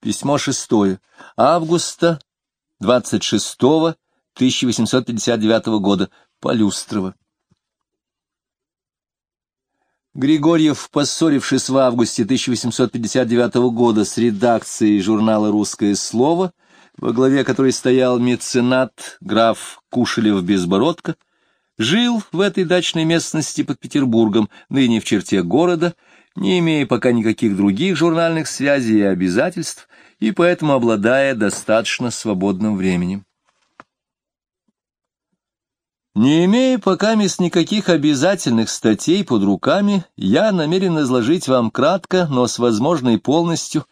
Письмо шестое. Августа 26 1859 года. Полюстрово. Григорьев, поссорившись в августе 1859 года с редакцией журнала «Русское слово», во главе которой стоял меценат граф Кушелев-Безбородко, жил в этой дачной местности под Петербургом, ныне в черте города, не имея пока никаких других журнальных связей и обязательств, и поэтому обладая достаточно свободным временем. Не имея пока мест никаких обязательных статей под руками, я намерен изложить вам кратко, но с возможной полностью,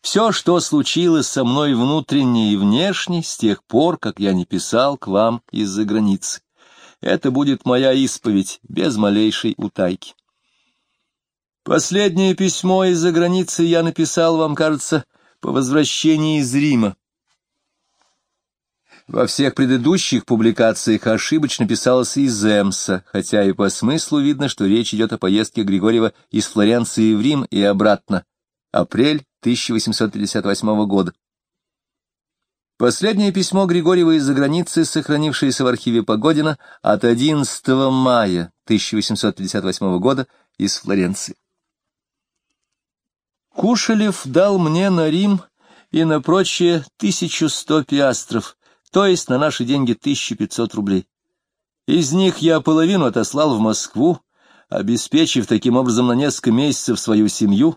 все, что случилось со мной внутренне и внешне с тех пор, как я не писал к вам из-за границы. Это будет моя исповедь, без малейшей утайки. Последнее письмо из-за границы я написал вам, кажется, по возвращении из Рима. Во всех предыдущих публикациях ошибочно писалось из Эмса, хотя и по смыслу видно, что речь идет о поездке Григорьева из Флоренции в Рим и обратно. Апрель 1858 года. Последнее письмо Григорьева из-за границы, сохранившееся в архиве Погодина от 11 мая 1858 года из Флоренции. Кушелев дал мне на Рим и на прочее 1100 пиастров, то есть на наши деньги 1500 рублей. Из них я половину отослал в Москву, обеспечив таким образом на несколько месяцев свою семью.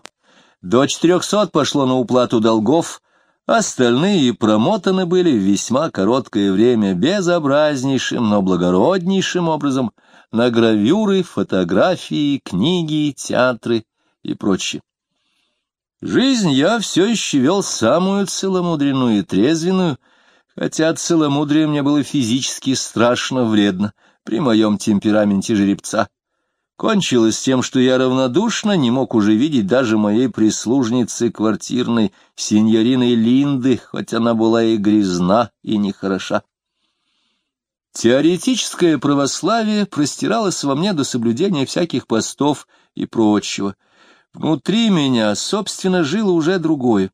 До 400 пошло на уплату долгов, остальные промотаны были в весьма короткое время безобразнейшим, но благороднейшим образом на гравюры, фотографии, книги, театры и прочее. Жизнь я все еще вел самую целомудренную и трезвенную, хотя целомудрие мне было физически страшно вредно при моем темпераменте жеребца. Кончилось тем, что я равнодушно не мог уже видеть даже моей прислужницы квартирной, сеньорины Линды, хоть она была и грязна, и нехороша. Теоретическое православие простиралось во мне до соблюдения всяких постов и прочего. Внутри меня, собственно, жило уже другое.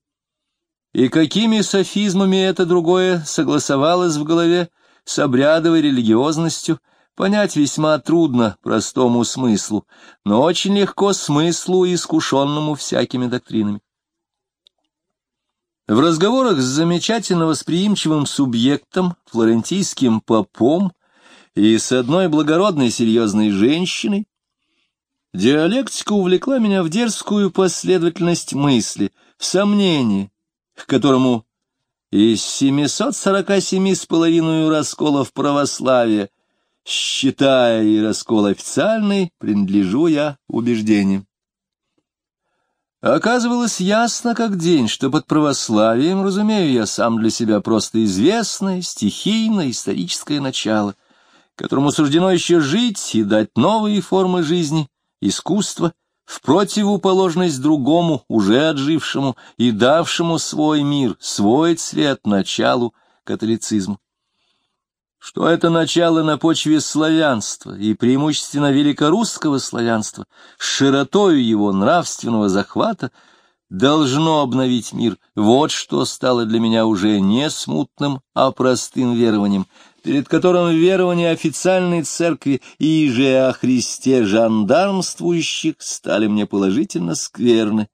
И какими софизмами это другое согласовалось в голове с обрядовой религиозностью, понять весьма трудно простому смыслу, но очень легко смыслу, искушенному всякими доктринами. В разговорах с замечательно восприимчивым субъектом, флорентийским попом, и с одной благородной серьезной женщиной, диалектика увлекла меня в дерзкую последовательность мысли, в сомнение, к которому из 747 с половиной расколов православия, считая и раскол официальный, принадлежу я убеждениям. Оказывалось ясно как день, что под православием, разумею я сам для себя просто известное, стихийное, историческое начало, которому суждено еще жить и дать новые формы жизни, искусства, в противоположность другому, уже отжившему и давшему свой мир, свой цвет началу католицизму. Что это начало на почве славянства и преимущественно великорусского славянства, широтою его нравственного захвата, должно обновить мир. Вот что стало для меня уже не смутным, а простым верованием, перед которым верования официальной церкви и же о Христе жандармствующих стали мне положительно скверны.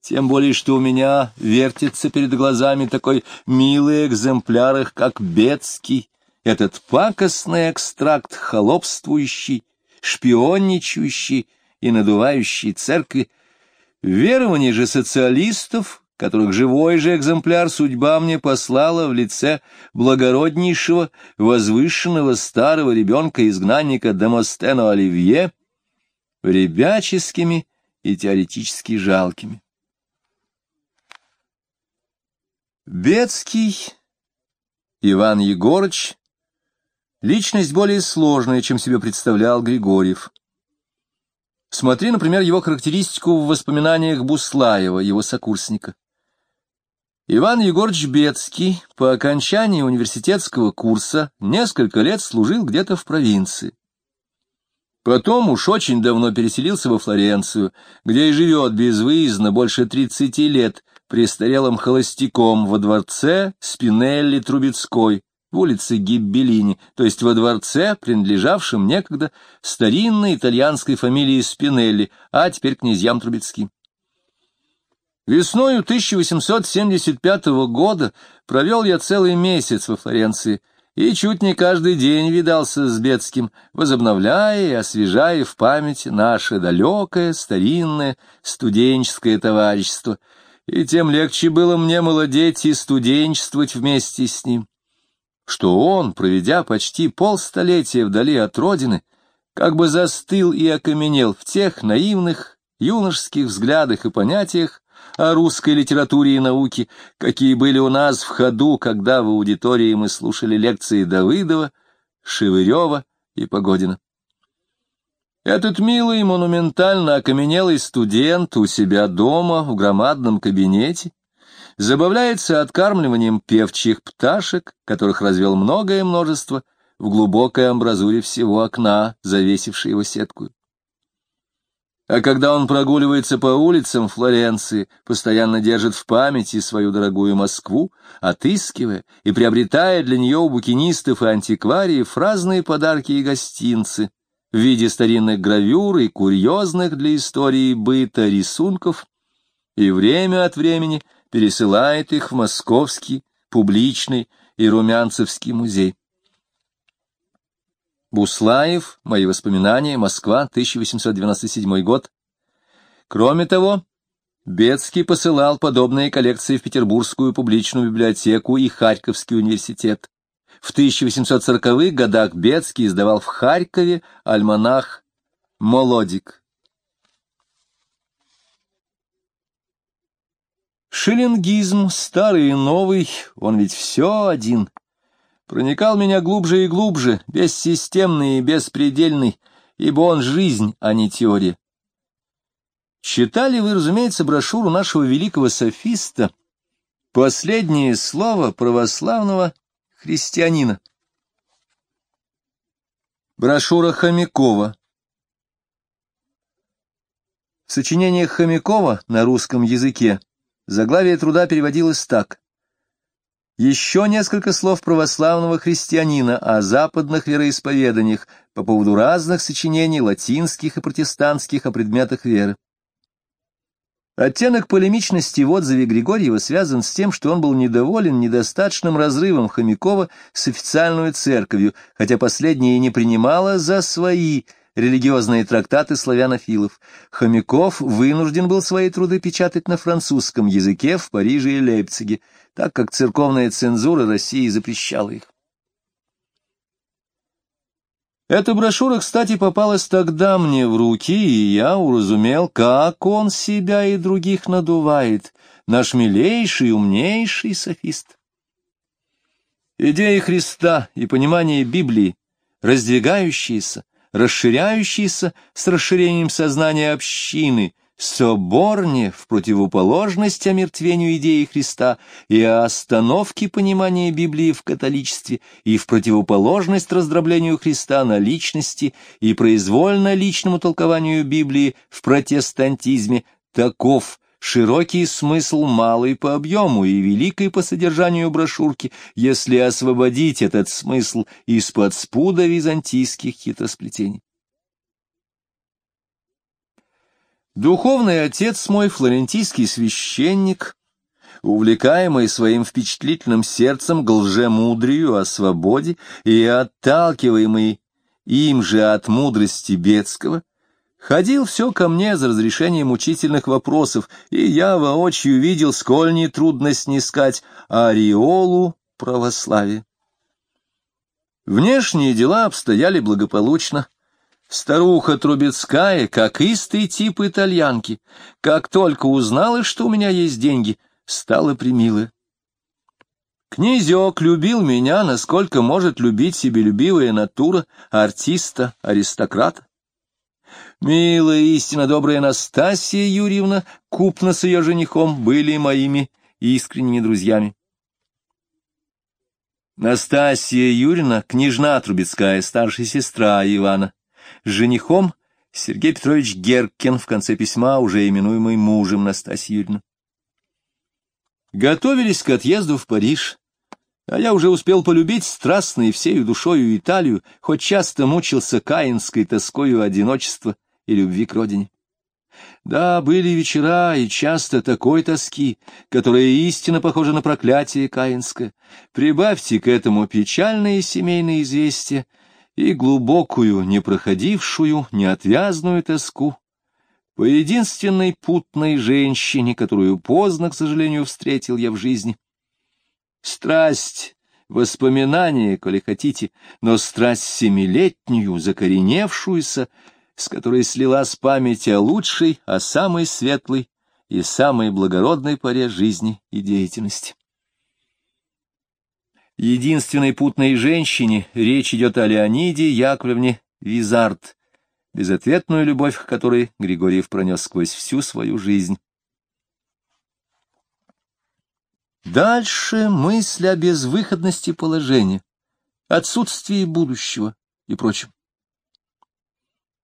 Тем более, что у меня вертится перед глазами такой милый экземпляр их, как Бетский, этот пакостный экстракт холопствующий, шпионничающий и надувающий церкви, верование же социалистов которых живой же экземпляр судьба мне послала в лице благороднейшего, возвышенного старого ребенка-изгнанника Демостено Оливье, ребяческими и теоретически жалкими. Бецкий Иван Егорыч — личность более сложная, чем себе представлял Григорьев. Смотри, например, его характеристику в воспоминаниях Буслаева, его сокурсника. Иван Егорович Бецкий по окончании университетского курса несколько лет служил где-то в провинции. Потом уж очень давно переселился во Флоренцию, где и живет безвыездно больше тридцати лет, престарелым холостяком во дворце Спинелли Трубецкой в улице Гиббелини, то есть во дворце, принадлежавшем некогда старинной итальянской фамилии Спинелли, а теперь князьям Трубецким. Весною 1875 года провел я целый месяц во Флоренции и чуть не каждый день видался с Бецким, возобновляя и освежая в памяти наше далекое, старинное студенческое товарищество, и тем легче было мне молодеть и студенчествовать вместе с ним, что он, проведя почти полстолетия вдали от родины, как бы застыл и окаменел в тех наивных юношеских взглядах и понятиях, о русской литературе и науке, какие были у нас в ходу, когда в аудитории мы слушали лекции Давыдова, Шевырева и Погодина. Этот милый, монументально окаменелый студент у себя дома в громадном кабинете забавляется откармливанием певчих пташек, которых развел многое множество в глубокой амбразуре всего окна, завесившей его сетку. А когда он прогуливается по улицам Флоренции, постоянно держит в памяти свою дорогую Москву, отыскивая и приобретая для нее у букинистов и антиквариев разные подарки и гостинцы в виде старинных гравюр и курьезных для истории быта рисунков, и время от времени пересылает их в Московский, публичный и Румянцевский музей. Буслаев, мои воспоминания, Москва, 1897 год. Кроме того, Бецкий посылал подобные коллекции в Петербургскую публичную библиотеку и Харьковский университет. В 1840-х годах Бецкий издавал в Харькове альманах «Молодик». Шиллингизм, старый и новый, он ведь все один — проникал меня глубже и глубже, бессистемный и беспредельный, ибо он жизнь, а не теория. Читали вы, разумеется, брошюру нашего великого софиста «Последнее слово православного христианина». Брошюра Хомякова. В сочинениях Хомякова на русском языке заглавие труда переводилось так еще несколько слов православного христианина о западных вероисповеданиях по поводу разных сочинений латинских и протестантских о предметах веры. Оттенок полемичности в отзыве Григорьева связан с тем, что он был недоволен недостаточным разрывом Хомякова с официальной церковью, хотя последняя и не принимала за свои религиозные трактаты славянофилов. Хомяков вынужден был свои труды печатать на французском языке в Париже и Лейпциге так как церковная цензура России запрещала их. Эта брошюра, кстати, попалась тогда мне в руки, и я уразумел, как он себя и других надувает, наш милейший умнейший софист. Идеи Христа и понимание Библии, раздвигающиеся, расширяющиеся с расширением сознания общины — соборне в противоположность омертвению идеи Христа и остановке понимания Библии в католичестве и в противоположность раздроблению Христа на личности и произвольно личному толкованию Библии в протестантизме, таков широкий смысл малый по объему и великой по содержанию брошюрки, если освободить этот смысл из-под спуда византийских хитросплетений. Духовный отец мой, флорентийский священник, увлекаемый своим впечатлительным сердцем к лжемудрию о свободе и отталкиваемый им же от мудрости Бетского, ходил все ко мне за разрешением учительных вопросов, и я воочию видел, сколь нетрудно снискать ореолу православия. Внешние дела обстояли благополучно, Старуха Трубецкая, как истый тип итальянки, как только узнала, что у меня есть деньги, стала примилая. Князек любил меня, насколько может любить себелюбивая натура артиста, аристократа. Милая, истинно добрая Настасья Юрьевна, купно с ее женихом, были моими искренними друзьями. Настасья Юрьевна, княжна Трубецкая, старшая сестра Ивана. С женихом Сергей Петрович Геркин, в конце письма, уже именуемый мужем Настасьи Юрьевны. Готовились к отъезду в Париж, а я уже успел полюбить страстно и всею душою Италию, хоть часто мучился каинской тоскою одиночества и любви к родине. Да, были вечера и часто такой тоски, которая истинно похожа на проклятие каинское. Прибавьте к этому печальные семейные известия и глубокую, непроходившую, неотвязную тоску по единственной путной женщине, которую поздно, к сожалению, встретил я в жизни. Страсть, воспоминания, коли хотите, но страсть семилетнюю, закореневшуюся, с которой слилась память о лучшей, о самой светлой и самой благородной поре жизни и деятельности. Единственной путной женщине речь идет о Леониде Яковлевне Визард, безответную любовь которой Григорьев пронес сквозь всю свою жизнь. Дальше мысль о безвыходности положения, отсутствии будущего и прочем.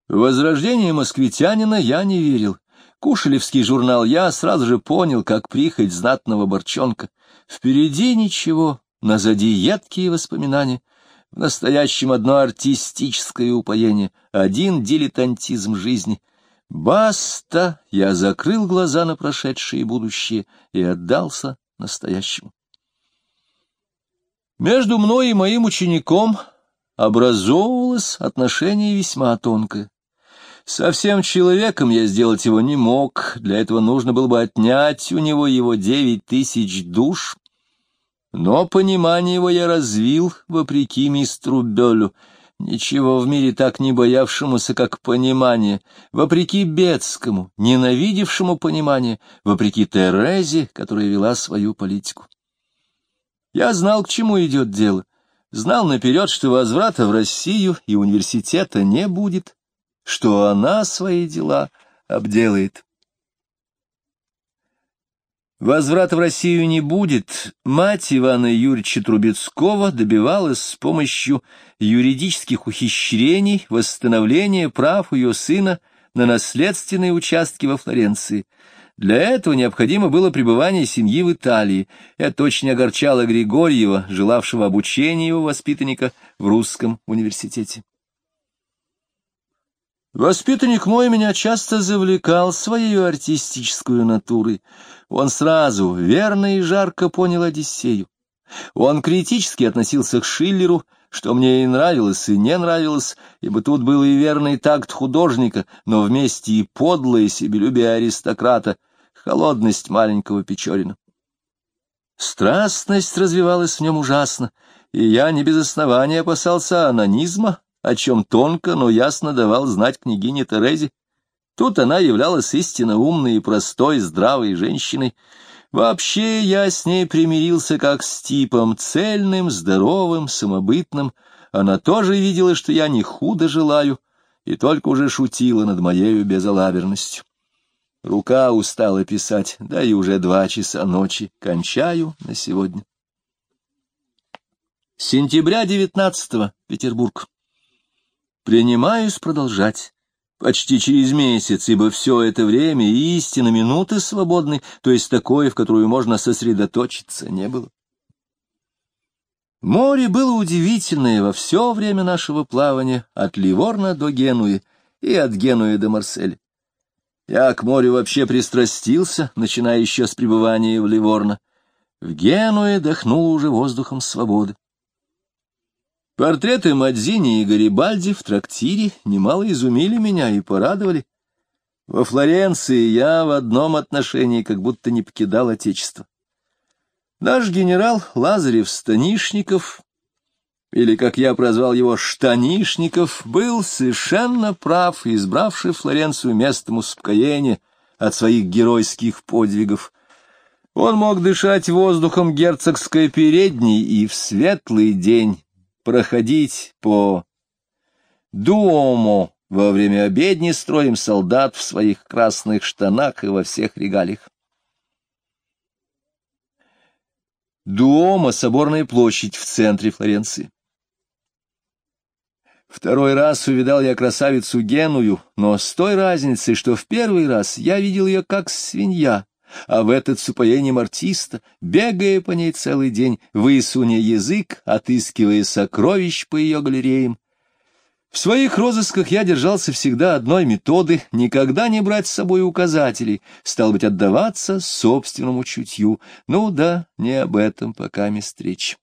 В возрождение москвитянина я не верил. Кушелевский журнал я сразу же понял, как прихоть знатного борчонка. Впереди ничего, назади едкие воспоминания. В настоящем одно артистическое упоение, один дилетантизм жизни. Баста! Я закрыл глаза на прошедшее и будущее и отдался настоящему. Между мной и моим учеником образовывалось отношение весьма тонкое. Совсем человеком я сделать его не мог, для этого нужно было бы отнять у него его девять тысяч душ. Но понимание его я развил, вопреки мистеру Беллю, ничего в мире так не боявшемуся, как понимание, вопреки Бетскому, ненавидевшему понимание, вопреки Терезе, которая вела свою политику. Я знал, к чему идет дело, знал наперед, что возврата в Россию и университета не будет, что она свои дела обделает. Возврата в Россию не будет. Мать Ивана Юрьевича Трубецкого добивалась с помощью юридических ухищрений восстановления прав ее сына на наследственные участки во Флоренции. Для этого необходимо было пребывание семьи в Италии. Это очень огорчало Григорьева, желавшего обучения его воспитанника в русском университете. Воспитанник мой меня часто завлекал своей артистической натурой. Он сразу верно и жарко понял Одиссею. Он критически относился к Шиллеру, что мне и нравилось, и не нравилось, ибо тут был и верный такт художника, но вместе и подлое себелюбие аристократа, холодность маленького Печорина. Страстность развивалась в нем ужасно, и я не без основания опасался анонизма, о чем тонко, но ясно давал знать княгине Терезе. Тут она являлась истинно умной и простой, здравой женщиной. Вообще я с ней примирился как с типом, цельным, здоровым, самобытным. Она тоже видела, что я не худо желаю, и только уже шутила над моею безалаберностью. Рука устала писать, да и уже два часа ночи. Кончаю на сегодня. Сентября девятнадцатого, Петербург. Принимаюсь продолжать. Почти через месяц, ибо все это время истинно минуты свободной, то есть такой, в которую можно сосредоточиться, не было. Море было удивительное во все время нашего плавания от Ливорна до Генуи и от Генуи до Марселя. Я к морю вообще пристрастился, начиная еще с пребывания в Ливорно. В Генуе дохнул уже воздухом свободы. Портреты Мадзини и Гарибальди в трактире немало изумили меня и порадовали. Во Флоренции я в одном отношении как будто не покидал Отечество. Наш генерал Лазарев-Станишников, или, как я прозвал его, Штанишников, был совершенно прав, избравший Флоренцию местом успокоения от своих геройских подвигов. Он мог дышать воздухом герцогской передней и в светлый день проходить по Дуомо во время обедни строим солдат в своих красных штанах и во всех регалиях. Дуомо — соборная площадь в центре Флоренции. Второй раз увидал я красавицу Геную, но с той разницей, что в первый раз я видел ее как свинья, а в этот с упоением артиста, бегая по ней целый день, высуня язык, отыскивая сокровищ по ее галереям. В своих розысках я держался всегда одной методы — никогда не брать с собой указателей, стал быть, отдаваться собственному чутью. Ну да, не об этом пока мест речь.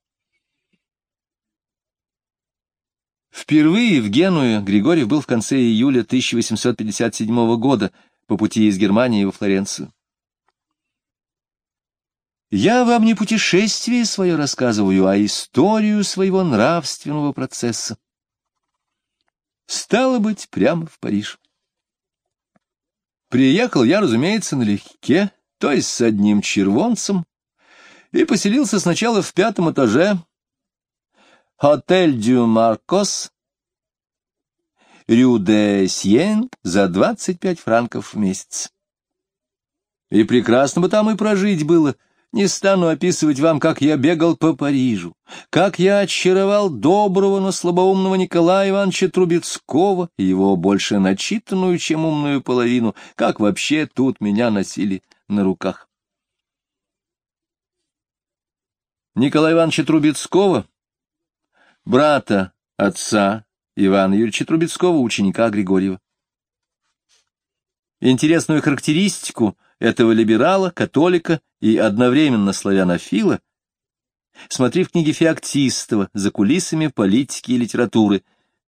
Впервые в Генуе Григорьев был в конце июля 1857 года по пути из Германии во Флоренцию. Я вам не путешествие свое рассказываю, а историю своего нравственного процесса. Стало быть, прямо в Париж. Приехал я, разумеется, налегке, то есть с одним червонцем, и поселился сначала в пятом этаже. Отель Дю Маркос, Рю де Сьен за двадцать пять франков в месяц. И прекрасно бы там и прожить было — не стану описывать вам, как я бегал по Парижу, как я очаровал доброго, но слабоумного Николая Ивановича Трубецкого его больше начитанную, чем умную половину, как вообще тут меня носили на руках. Николая Ивановича Трубецкого, брата отца Ивана Юрьевича Трубецкого, ученика Григорьева. Интересную характеристику этого либерала, католика и одновременно славянофила, смотри в книге Феоктистова «За кулисами политики и литературы»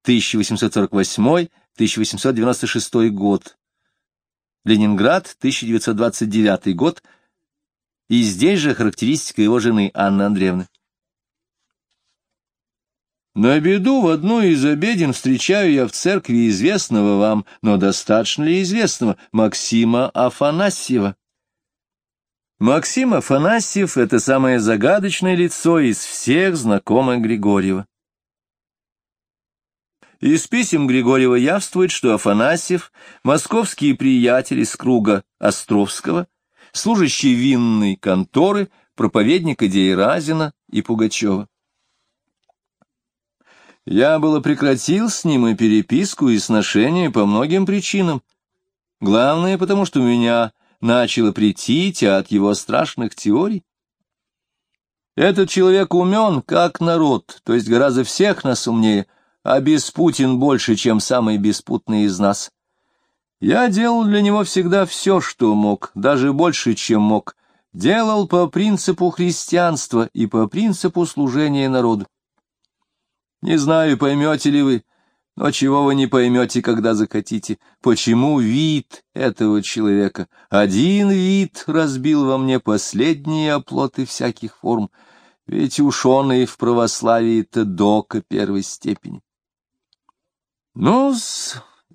1848-1896 год, Ленинград, 1929 год, и здесь же характеристика его жены Анны Андреевны. На беду в одной из обеден встречаю я в церкви известного вам, но достаточно ли известного, Максима Афанасьева. Максим Афанасьев — это самое загадочное лицо из всех знакомых Григорьева. Из писем Григорьева явствует, что Афанасьев — московские приятели из круга Островского, служащий винной конторы, проповедник идеи Разина и Пугачева. Я было прекратил с ним и переписку, и сношение по многим причинам. Главное, потому что у меня начало прийти от его страшных теорий. Этот человек умен, как народ, то есть гораздо всех нас умнее, а беспутен больше, чем самый беспутный из нас. Я делал для него всегда все, что мог, даже больше, чем мог. Делал по принципу христианства и по принципу служения народу. Не знаю, поймете ли вы, но чего вы не поймете, когда захотите, почему вид этого человека, один вид разбил во мне последние оплоты всяких форм, ведь уж он и в православии-то дока первой степени. ну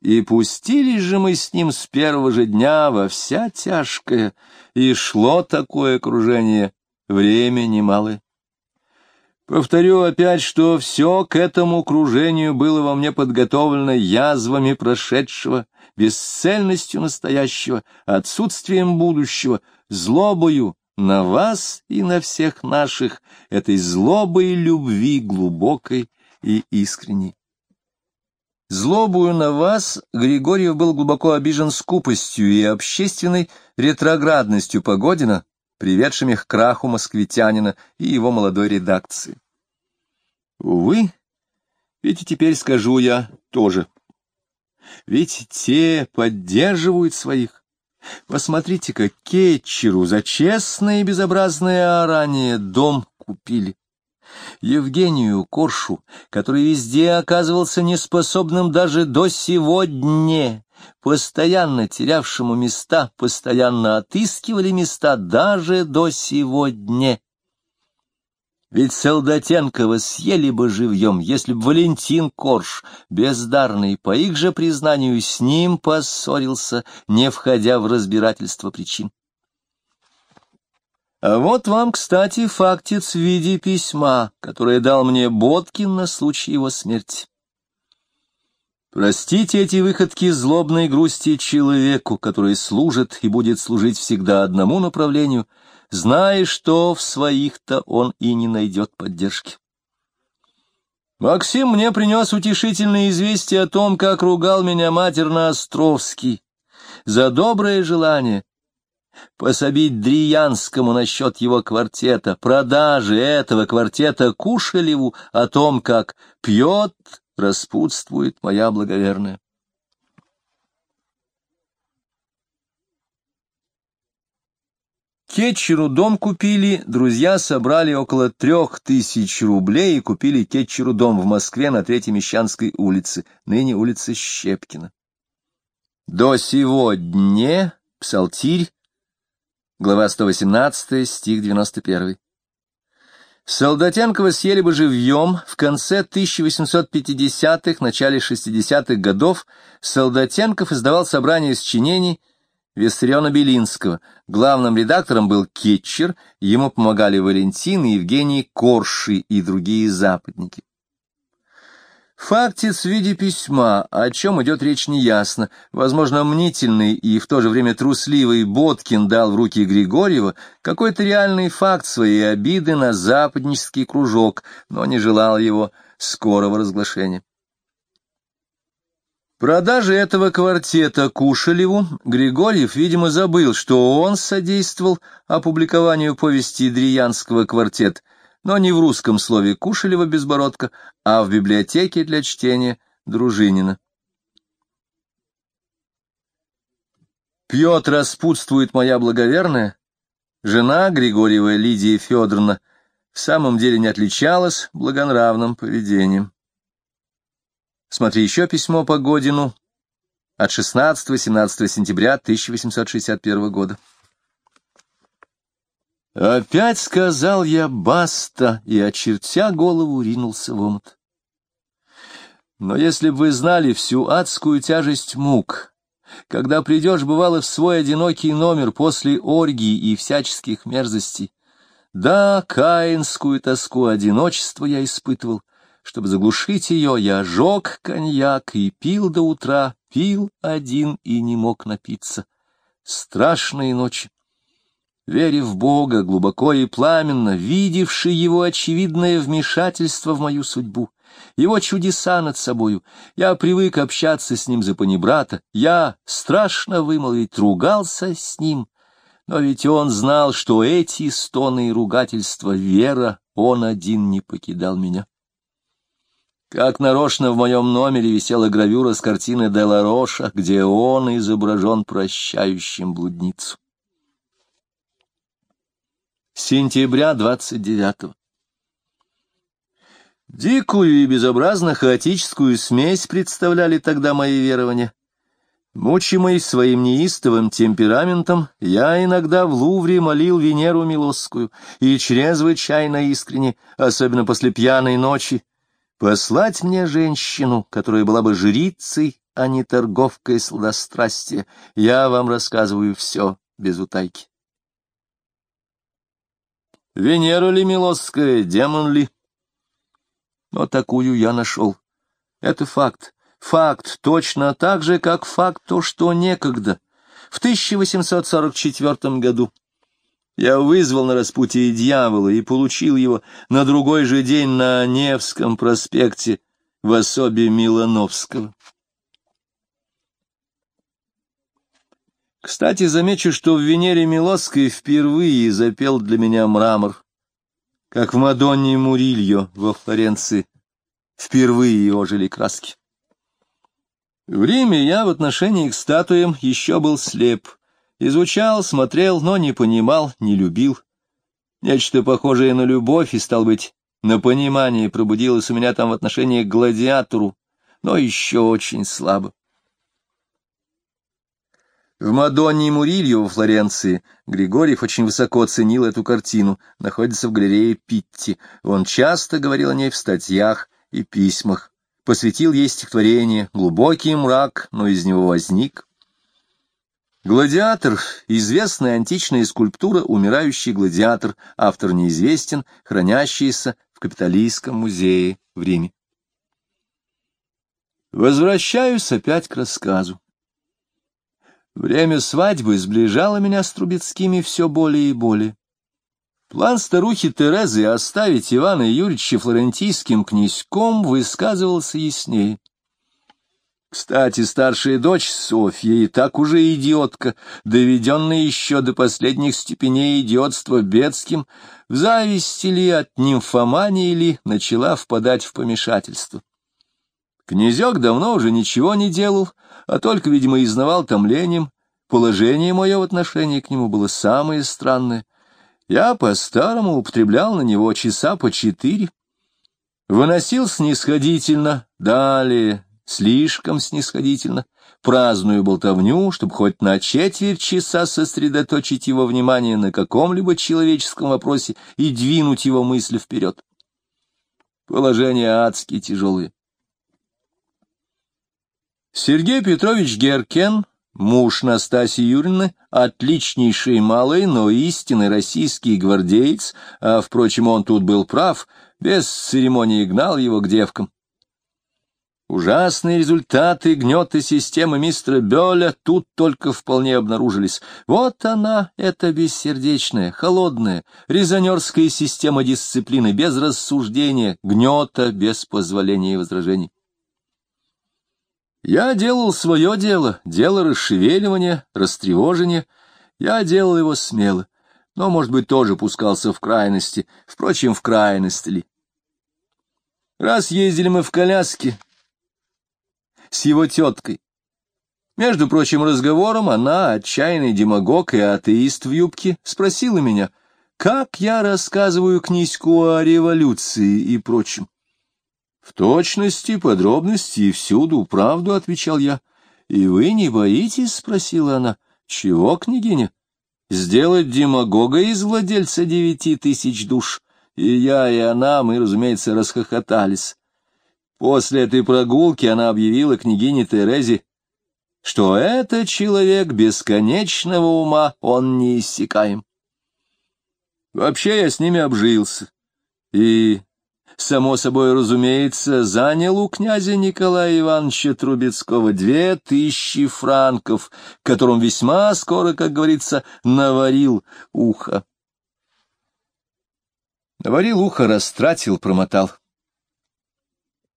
и пустились же мы с ним с первого же дня во вся тяжкое, и шло такое окружение, время немалое. Повторю опять, что все к этому кружению было во мне подготовлено язвами прошедшего, бесцельностью настоящего, отсутствием будущего, злобою на вас и на всех наших, этой злобой любви глубокой и искренней. Злобую на вас Григорьев был глубоко обижен скупостью и общественной ретроградностью Погодина, приведшими к краху москвитянина и его молодой редакции. Увы, ведь и теперь скажу я тоже. Ведь те поддерживают своих. Посмотрите-ка, Кетчеру за честное и безобразное орание дом купили. Евгению Коршу, который везде оказывался неспособным даже до сегодня, постоянно терявшему места, постоянно отыскивали места даже до сегодня. Ведь Солдатенкова съели бы живьем, если б Валентин Корж, бездарный, по их же признанию, с ним поссорился, не входя в разбирательство причин. А вот вам, кстати, фактец в виде письма, которое дал мне Боткин на случай его смерти. Простите эти выходки злобной грусти человеку, который служит и будет служить всегда одному направлению, зная, что в своих-то он и не найдет поддержки. Максим мне принес утешительное известие о том, как ругал меня матерно Островский за доброе желание пособить Дриянскому насчет его квартета, продажи этого квартета Кушелеву о том, как пьет, распутствует моя благоверная. Кетчеру дом купили, друзья собрали около трех тысяч рублей и купили Кетчеру дом в Москве на Третьей Мещанской улице, ныне улица Щепкина. До сего дне Псалтирь, глава 118, стих 91. Солдатенкова съели бы живьем. В конце 1850-х, начале 60-х годов Солдатенков издавал собрание сочинений Виссариона Белинского. Главным редактором был Кетчер, ему помогали Валентин и Евгений Корши и другие западники. Фактец в виде письма, о чем идет речь неясно. Возможно, мнительный и в то же время трусливый Боткин дал в руки Григорьева какой-то реальный факт своей обиды на западнический кружок, но не желал его скорого разглашения. Продажи этого квартета Кушелеву Григорьев, видимо, забыл, что он содействовал опубликованию повести Дриянского квартет, но не в русском слове Кушелева-Безбородка, а в библиотеке для чтения Дружинина. Пьет распутствует моя благоверная, жена Григорьева Лидия Федоровна, в самом деле не отличалась благонравным поведением. Смотри еще письмо по Годину от 16-17 сентября 1861 года. Опять сказал я «баста» и, очертя голову, ринулся в омут. Но если бы вы знали всю адскую тяжесть мук, когда придешь, бывало, в свой одинокий номер после оргии и всяческих мерзостей, да, каинскую тоску одиночества я испытывал, чтобы заглушить ее, я жег коньяк и пил до утра, пил один и не мог напиться. Страшные ночи. Веря в Бога глубоко и пламенно, видевший его очевидное вмешательство в мою судьбу, его чудеса над собою, я привык общаться с ним за панибрата, я, страшно вымолвить, ругался с ним, но ведь он знал, что эти стоны и ругательства вера, он один не покидал меня. Как нарочно в моем номере висела гравюра с картины Делла Роша, где он изображен прощающим блудницу. Сентября двадцать девятого. Дикую и безобразно хаотическую смесь представляли тогда мои верования. Мучимый своим неистовым темпераментом, я иногда в Лувре молил Венеру Милосскую, и чрезвычайно искренне, особенно после пьяной ночи, Послать мне женщину, которая была бы жрицей, а не торговкой сладострастия. Я вам рассказываю все без утайки. Венера ли Милосская, демон ли? Но такую я нашел. Это факт. Факт точно так же, как факт то, что некогда, в 1844 году, я вызвал на распутие дьявола и получил его на другой же день на Невском проспекте в особе Милановского. Кстати, замечу, что в Венере Милосской впервые запел для меня мрамор, как в Мадонне Мурильо во Флоренции впервые ожили краски. В Риме я в отношении к статуям еще был слеп — Изучал, смотрел, но не понимал, не любил. Нечто похожее на любовь и, стал быть, на понимание пробудилось у меня там в отношении к гладиатору, но еще очень слабо. В Мадонне Мурильо во Флоренции Григорьев очень высоко ценил эту картину, находится в галерее Питти. Он часто говорил о ней в статьях и письмах, посвятил ей стихотворение «Глубокий мрак, но из него возник». Гладиатор — известная античная скульптура «Умирающий гладиатор», автор неизвестен, хранящийся в Капитолийском музее в Риме. Возвращаюсь опять к рассказу. Время свадьбы сближало меня с Трубецкими все более и более. План старухи Терезы оставить Ивана Юрьевича флорентийским князьком высказывался яснее. Кстати, старшая дочь Софья и так уже идиотка, доведенная еще до последних степеней идиотства Бедским, в зависти ли от нимфомании ли начала впадать в помешательство. Князек давно уже ничего не делал, а только, видимо, изнавал томлением. Положение мое в отношении к нему было самое странное. Я по-старому употреблял на него часа по четыре. Выносил снисходительно, далее слишком снисходительно, праздную болтовню, чтобы хоть на четверть часа сосредоточить его внимание на каком-либо человеческом вопросе и двинуть его мысли вперед. Положение адски тяжелое. Сергей Петрович Геркен, муж Настасьи Юрьевны, отличнейший малый, но истинный российский гвардеец, а, впрочем, он тут был прав, без церемонии гнал его к девкам. Ужасные результаты гнета системы мистера Бёля тут только вполне обнаружились. Вот она, эта бессердечная, холодная, резонерская система дисциплины, без рассуждения, гнета, без позволения и возражений. Я делал свое дело, дело расшевеливания, растревожения. Я делал его смело, но, может быть, тоже пускался в крайности. Впрочем, в крайности ли. Раз ездили мы в коляске, с его теткой. Между прочим разговором она, отчаянный демагог и атеист в юбке, спросила меня, как я рассказываю князьку о революции и прочем. В точности, подробности и всюду правду, — отвечал я. — И вы не боитесь? — спросила она. — Чего, княгиня? — Сделать демагога из владельца девяти тысяч душ. И я, и она, мы, разумеется, расхохотались. После этой прогулки она объявила княгине Терезе, что это человек бесконечного ума, он неиссякаем. Вообще я с ними обжился, и, само собой разумеется, занял у князя Николая Ивановича Трубецкого две тысячи франков, которым весьма скоро, как говорится, наварил ухо. Наварил ухо, растратил, промотал.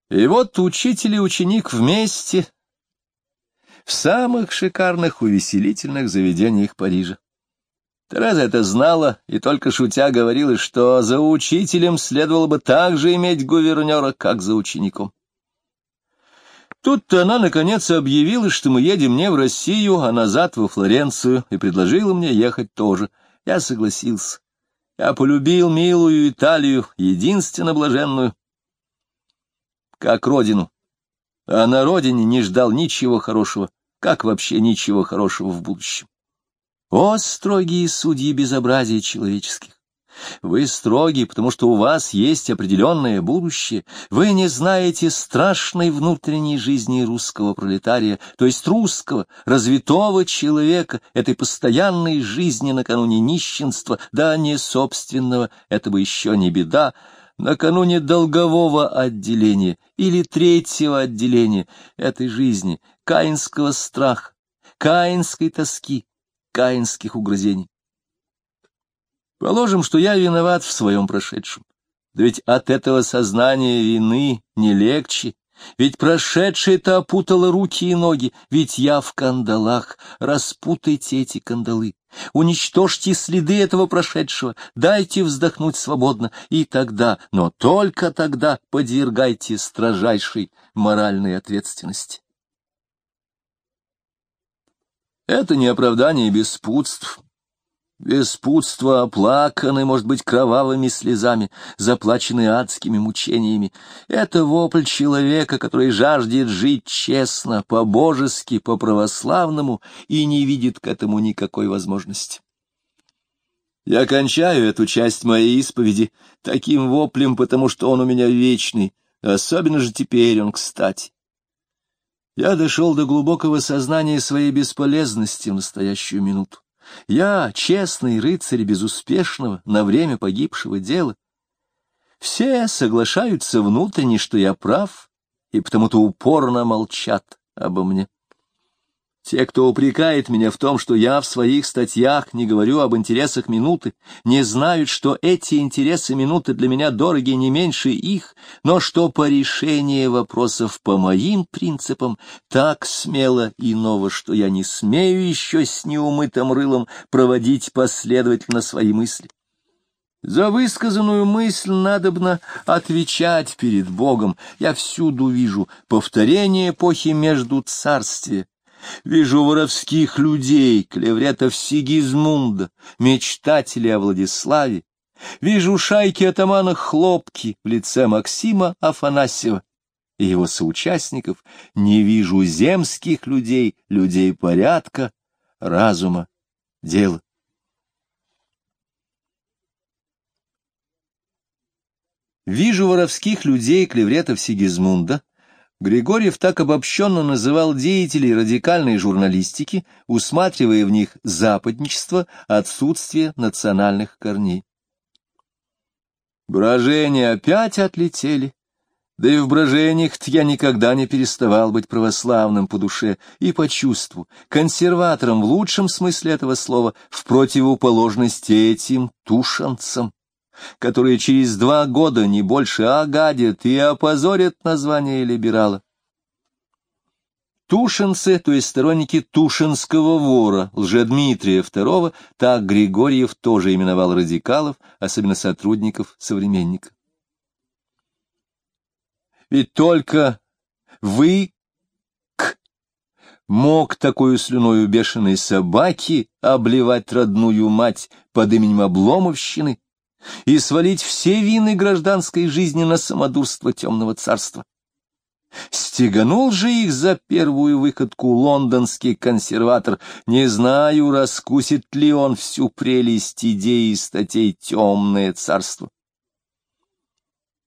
И вот учитель и ученик вместе в самых шикарных увеселительных заведениях Парижа. Тереза это знала и только шутя говорила, что за учителем следовало бы так же иметь гувернера, как за учеником. Тут-то она, наконец, объявила, что мы едем не в Россию, а назад во Флоренцию, и предложила мне ехать тоже. Я согласился. Я полюбил милую Италию, единственно блаженную, как родину. А на родине не ждал ничего хорошего, как вообще ничего хорошего в будущем. О, строгие судьи безобразия человеческих! Вы строги, потому что у вас есть определенное будущее. Вы не знаете страшной внутренней жизни русского пролетария, то есть русского, развитого человека, этой постоянной жизни накануне нищенства, да не собственного, это бы еще не беда, накануне долгового отделения или третьего отделения этой жизни, каинского страха, каинской тоски, каинских угрызений. Положим, что я виноват в своем прошедшем. Да ведь от этого сознания вины не легче, ведь прошедшее-то опутало руки и ноги, ведь я в кандалах, распутайте эти кандалы. Уничтожьте следы этого прошедшего, дайте вздохнуть свободно, и тогда, но только тогда подвергайте строжайшей моральной ответственности. Это не оправдание беспутств. Беспутство оплаканы, может быть, кровавыми слезами, заплачены адскими мучениями. Это вопль человека, который жаждет жить честно, по-божески, по-православному и не видит к этому никакой возможности. Я кончаю эту часть моей исповеди таким воплем, потому что он у меня вечный, особенно же теперь он кстати. Я дошел до глубокого сознания своей бесполезности в настоящую минуту. Я, честный рыцарь безуспешного, на время погибшего дела. Все соглашаются внутренне, что я прав, и потому-то упорно молчат обо мне. Те, кто упрекает меня в том, что я в своих статьях не говорю об интересах минуты, не знают, что эти интересы минуты для меня дороги не меньше их, но что по решению вопросов по моим принципам так смело и ново, что я не смею еще с неумытым рылом проводить последовательно свои мысли. За высказанную мысль надобно отвечать перед Богом. Я всюду вижу повторение эпохи между царствия Вижу воровских людей, клевретов Сигизмунда, мечтателей о Владиславе. Вижу шайки атамана Хлопки в лице Максима Афанасьева и его соучастников. Не вижу земских людей, людей порядка, разума, дела. Вижу воровских людей клевретов Сигизмунда, Григорьев так обобщенно называл деятелей радикальной журналистики, усматривая в них западничество, отсутствие национальных корней. Брожения опять отлетели, да и в брожениях я никогда не переставал быть православным по душе и по чувству, консерватором в лучшем смысле этого слова, в противоположность этим тушанцам которые через два года не больше огадят и опозорят название либерала. Тушинцы, то есть сторонники Тушинского вора, лжедмитрия II, так Григорьев тоже именовал радикалов, особенно сотрудников современника. Ведь только вы мог такую слюною бешеной собаки обливать родную мать под именем Обломовщины, и свалить все вины гражданской жизни на самодурство темного царства. Стеганул же их за первую выходку лондонский консерватор. Не знаю, раскусит ли он всю прелесть идеи статей «Темное царство».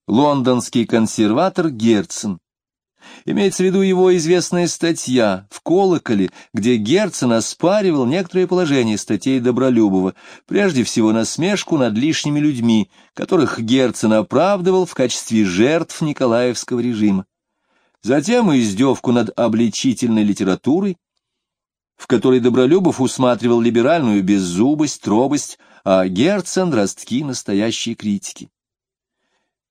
Лондонский консерватор Герцен Имеется в виду его известная статья в «Колоколе», где Герцен оспаривал некоторые положения статей Добролюбова, прежде всего насмешку над лишними людьми, которых Герцен оправдывал в качестве жертв Николаевского режима. Затем издевку над обличительной литературой, в которой Добролюбов усматривал либеральную беззубость, робость, а Герцен — ростки настоящей критики.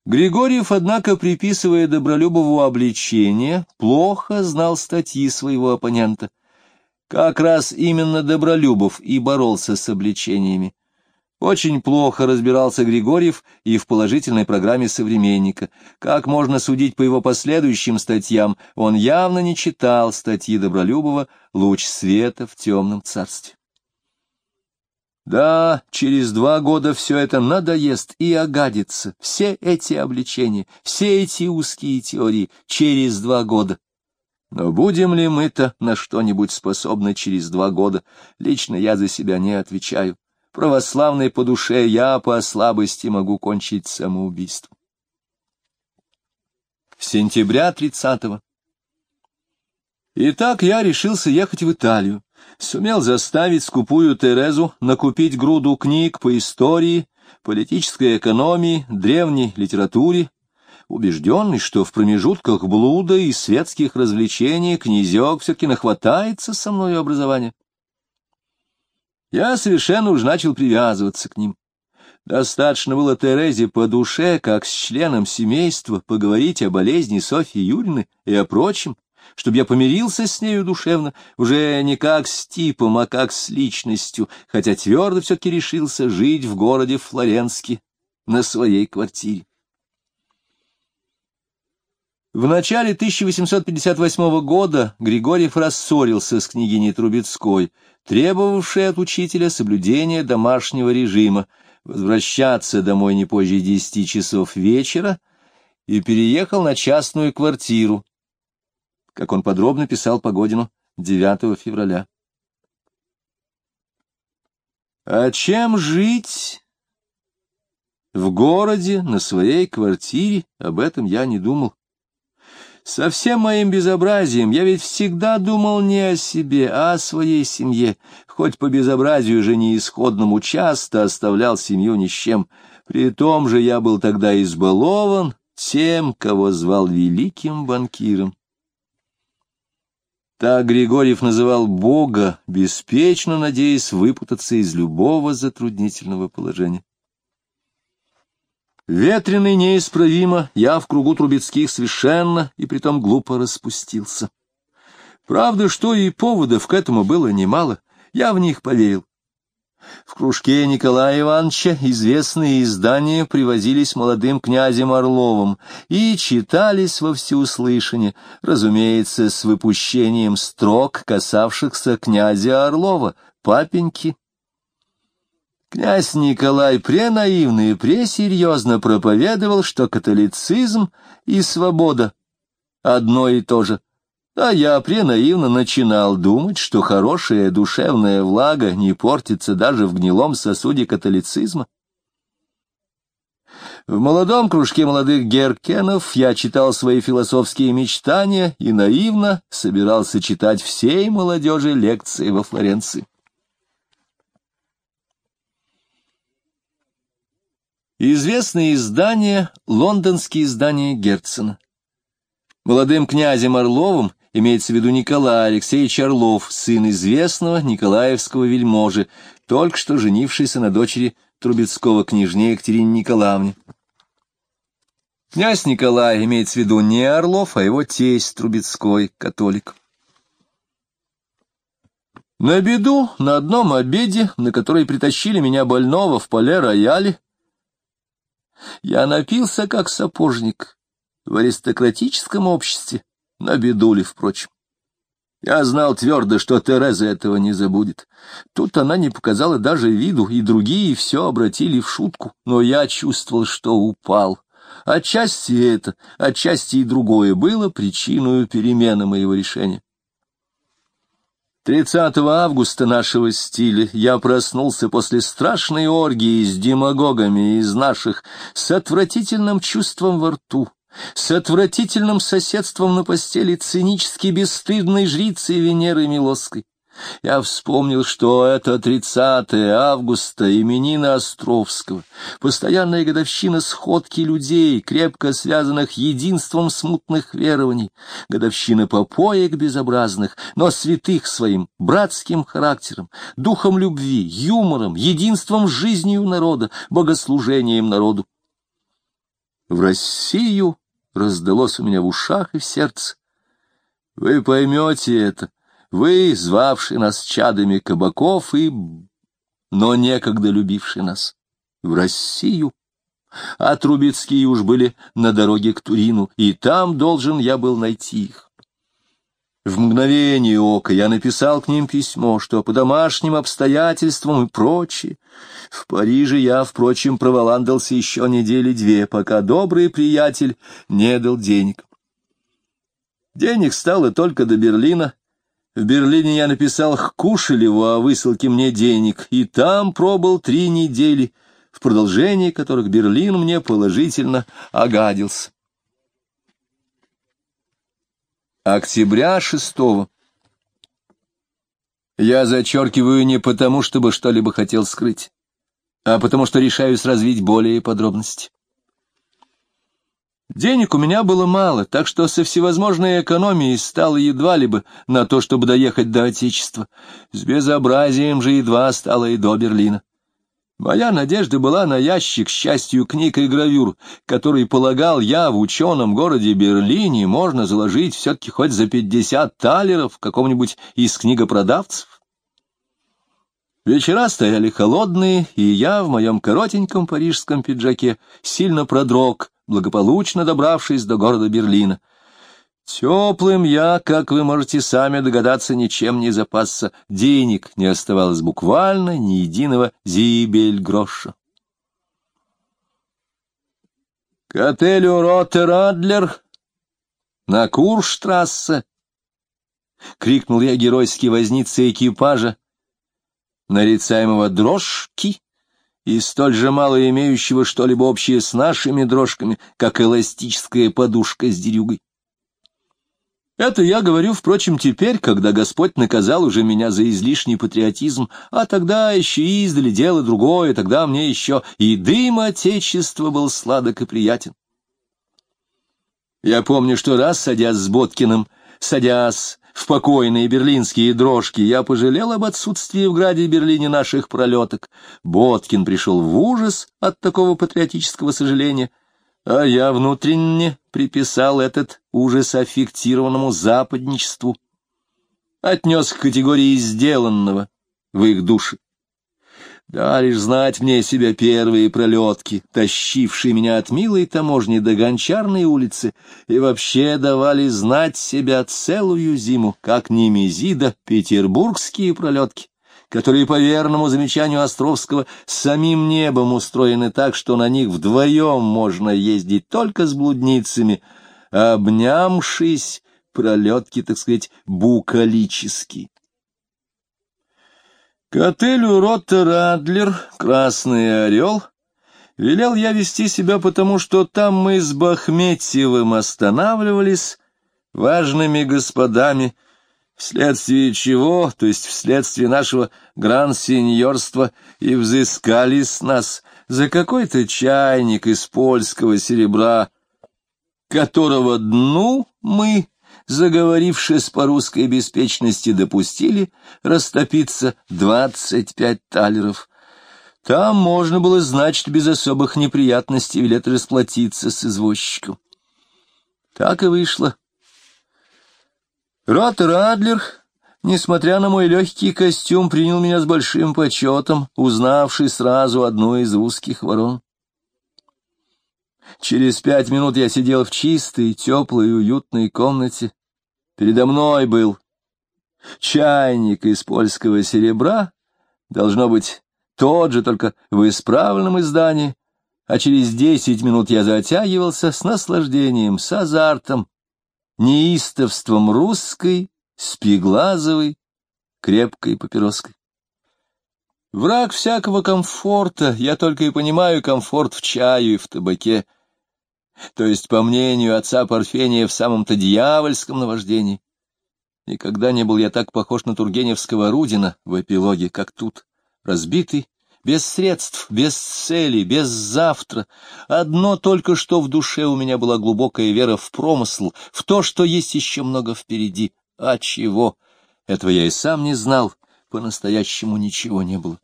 Григорьев, однако, приписывая Добролюбову обличение, плохо знал статьи своего оппонента. Как раз именно Добролюбов и боролся с обличениями. Очень плохо разбирался Григорьев и в положительной программе «Современника». Как можно судить по его последующим статьям, он явно не читал статьи Добролюбова «Луч света в темном царстве». Да, через два года все это надоест и огадится, все эти обличения, все эти узкие теории, через два года. Но будем ли мы-то на что-нибудь способны через два года? Лично я за себя не отвечаю. Православный по душе я по слабости могу кончить самоубийством. Сентября тридцатого. Итак, я решился ехать в Италию сумел заставить скупую Терезу накупить груду книг по истории, политической экономии, древней литературе, убежденный, что в промежутках блуда и светских развлечений князек все-таки нахватается со мною образования. Я совершенно уж начал привязываться к ним. Достаточно было Терезе по душе, как с членом семейства, поговорить о болезни Софьи Юрьевны и о прочем, чтобы я помирился с нею душевно, уже не как с типом, а как с личностью, хотя твердо все-таки решился жить в городе Флоренске на своей квартире. В начале 1858 года Григорьев рассорился с княгиней Трубецкой, требовавшей от учителя соблюдения домашнего режима, возвращаться домой не позже десяти часов вечера, и переехал на частную квартиру, как он подробно писал Погодину 9 февраля. А чем жить? В городе, на своей квартире, об этом я не думал. Со всем моим безобразием я ведь всегда думал не о себе, а о своей семье, хоть по безобразию же неисходному часто оставлял семью ни с чем. При том же я был тогда избалован тем, кого звал великим банкиром. Так Григорьев называл Бога, беспечно надеясь выпутаться из любого затруднительного положения. Ветреный неисправимо, я в кругу Трубецких совершенно и притом глупо распустился. Правда, что и поводов к этому было немало, я в них поверил. В кружке Николая Ивановича известные издания привозились молодым князем Орловым и читались во всеуслышание, разумеется, с выпущением строк, касавшихся князя Орлова, папеньки. Князь Николай пренаивно и пресерьезно проповедовал, что католицизм и свобода одно и то же, а я пренаивно начинал думать, что хорошая душевная влага не портится даже в гнилом сосуде католицизма. В молодом кружке молодых геркенов я читал свои философские мечтания и наивно собирался читать всей молодежи лекции во Флоренции. Известные издания — лондонские издания Герцена. Молодым князем Орловым имеется в виду Николай Алексеевич Орлов, сын известного Николаевского вельможи, только что женившийся на дочери Трубецкого княжне Екатерине Николаевне. Князь Николай имеется в виду не Орлов, а его тесть Трубецкой, католик. На беду, на одном обеде, на который притащили меня больного в поле-рояле, я напился, как сапожник, в аристократическом обществе, на беду ли, впрочем. Я знал твердо, что Тереза этого не забудет. Тут она не показала даже виду, и другие все обратили в шутку, но я чувствовал, что упал. Отчасти это, отчасти и другое было причиной перемены моего решения. 30 августа нашего стиля я проснулся после страшной оргии с демагогами из наших, с отвратительным чувством во рту, с отвратительным соседством на постели цинически бесстыдной жрицы Венеры Милосской. Я вспомнил, что это 30 августа, именина Островского, постоянная годовщина сходки людей, крепко связанных единством смутных верований, годовщина попоек безобразных, но святых своим братским характером, духом любви, юмором, единством жизнью народа, богослужением народу. В Россию раздалось у меня в ушах и в сердце. Вы поймете это, вы, звавший нас чадами кабаков и... но некогда любивший нас, в Россию. А Трубецкие уж были на дороге к Турину, и там должен я был найти их. В мгновение ока я написал к ним письмо, что по домашним обстоятельствам и прочее. В Париже я, впрочем, проволандался еще недели две, пока добрый приятель не дал денег. Денег стало только до Берлина, в Берлине я написал к Кушелеву о высылке мне денег, и там пробыл три недели, в продолжении которых Берлин мне положительно огадился. Октября шестого. Я зачеркиваю не потому, чтобы что-либо хотел скрыть, а потому что решаюсь развить более подробности. Денег у меня было мало, так что со всевозможной экономией стало едва ли бы на то, чтобы доехать до Отечества. С безобразием же едва стало и до Берлина. Моя надежда была на ящик счастью книг и гравюр, который, полагал я, в ученом городе Берлине можно заложить все-таки хоть за пятьдесят талеров какому-нибудь из книгопродавцев. Вечера стояли холодные, и я в моем коротеньком парижском пиджаке сильно продрог, благополучно добравшись до города Берлина. Теплым я, как вы можете сами догадаться, ничем не запасся. Денег не оставалось буквально ни единого зибель-гроша. К отелю Роттерадлер на Курштрассе — крикнул я геройски вознице экипажа, нарицаемого дрожки, и столь же мало имеющего что-либо общее с нашими дрожками, как эластическая подушка с дерюгой. Это я говорю, впрочем, теперь, когда Господь наказал уже меня за излишний патриотизм, а тогда еще издали дело другое, тогда мне еще и дым Отечества был сладок и приятен. Я помню, что раз, садясь с Боткиным, садясь в покойные берлинские дрожки, я пожалел об отсутствии в граде Берлине наших пролеток. Боткин пришел в ужас от такого патриотического сожаления, а я внутренне приписал этот ужас аффектированному западничеству, отнес к категории сделанного в их душе. Да, лишь знать мне себя первые пролетки, тащившие меня от милой таможни до гончарной улицы, и вообще давали знать себя целую зиму, как Немезида, петербургские пролетки, которые, по верному замечанию Островского, самим небом устроены так, что на них вдвоем можно ездить только с блудницами, обнямшись, пролетки, так сказать, букалические. К отелю Роттер Адлер, Красный Орел, велел я вести себя потому, что там мы с Бахметьевым останавливались важными господами, вследствие чего, то есть вследствие нашего гран-сеньорства, и взыскали с нас за какой-то чайник из польского серебра, которого дну мы заговорившись по русской беспечности, допустили растопиться двадцать пять талеров. Там можно было, значит, без особых неприятностей велет расплатиться с извозчиком. Так и вышло. Ротер Адлер, несмотря на мой легкий костюм, принял меня с большим почетом, узнавший сразу одну из русских ворон. Через пять минут я сидел в чистой, теплой уютной комнате, Передо мной был чайник из польского серебра, должно быть тот же, только в исправленном издании, а через десять минут я затягивался с наслаждением, с азартом, неистовством русской, спиглазовой, крепкой папироской. Враг всякого комфорта, я только и понимаю комфорт в чаю и в табаке, то есть, по мнению отца Парфения, в самом-то дьявольском наваждении. Никогда не был я так похож на Тургеневского Рудина в эпилоге, как тут, разбитый, без средств, без цели, без завтра. Одно только что в душе у меня была глубокая вера в промысл, в то, что есть еще много впереди. А чего? Этого я и сам не знал, по-настоящему ничего не было.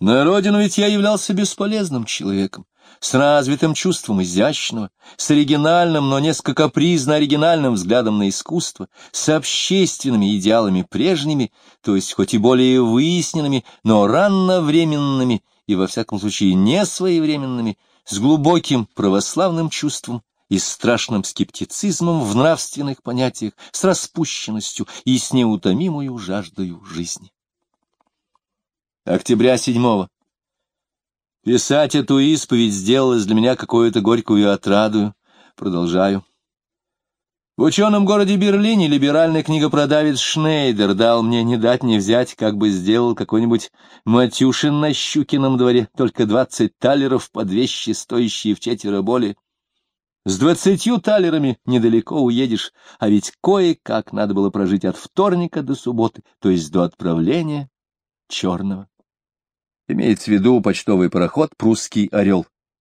На родину ведь я являлся бесполезным человеком с развитым чувством изящного, с оригинальным, но несколько капризно оригинальным взглядом на искусство, с общественными идеалами прежними, то есть хоть и более выясненными, но ранновременными и, во всяком случае, не своевременными, с глубоким православным чувством и страшным скептицизмом в нравственных понятиях, с распущенностью и с неутомимою жаждою жизни. Октября седьмого. Писать эту исповедь сделалось для меня какую-то горькую отраду. Продолжаю. В ученом городе Берлине либеральный книгопродавец Шнейдер дал мне не дать не взять, как бы сделал какой-нибудь Матюшин на Щукином дворе, только двадцать талеров под вещи, стоящие в четверо более. С двадцатью талерами недалеко уедешь, а ведь кое-как надо было прожить от вторника до субботы, то есть до отправления черного. Имеется в виду почтовый пароход «Прусский орел».